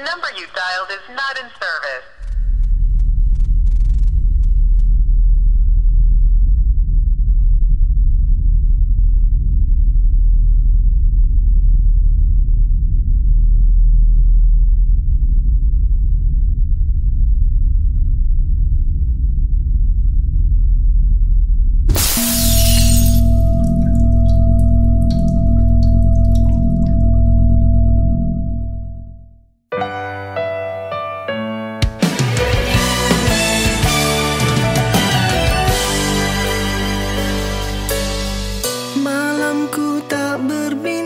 The number you dialed is not in service. Ku tak berbicara.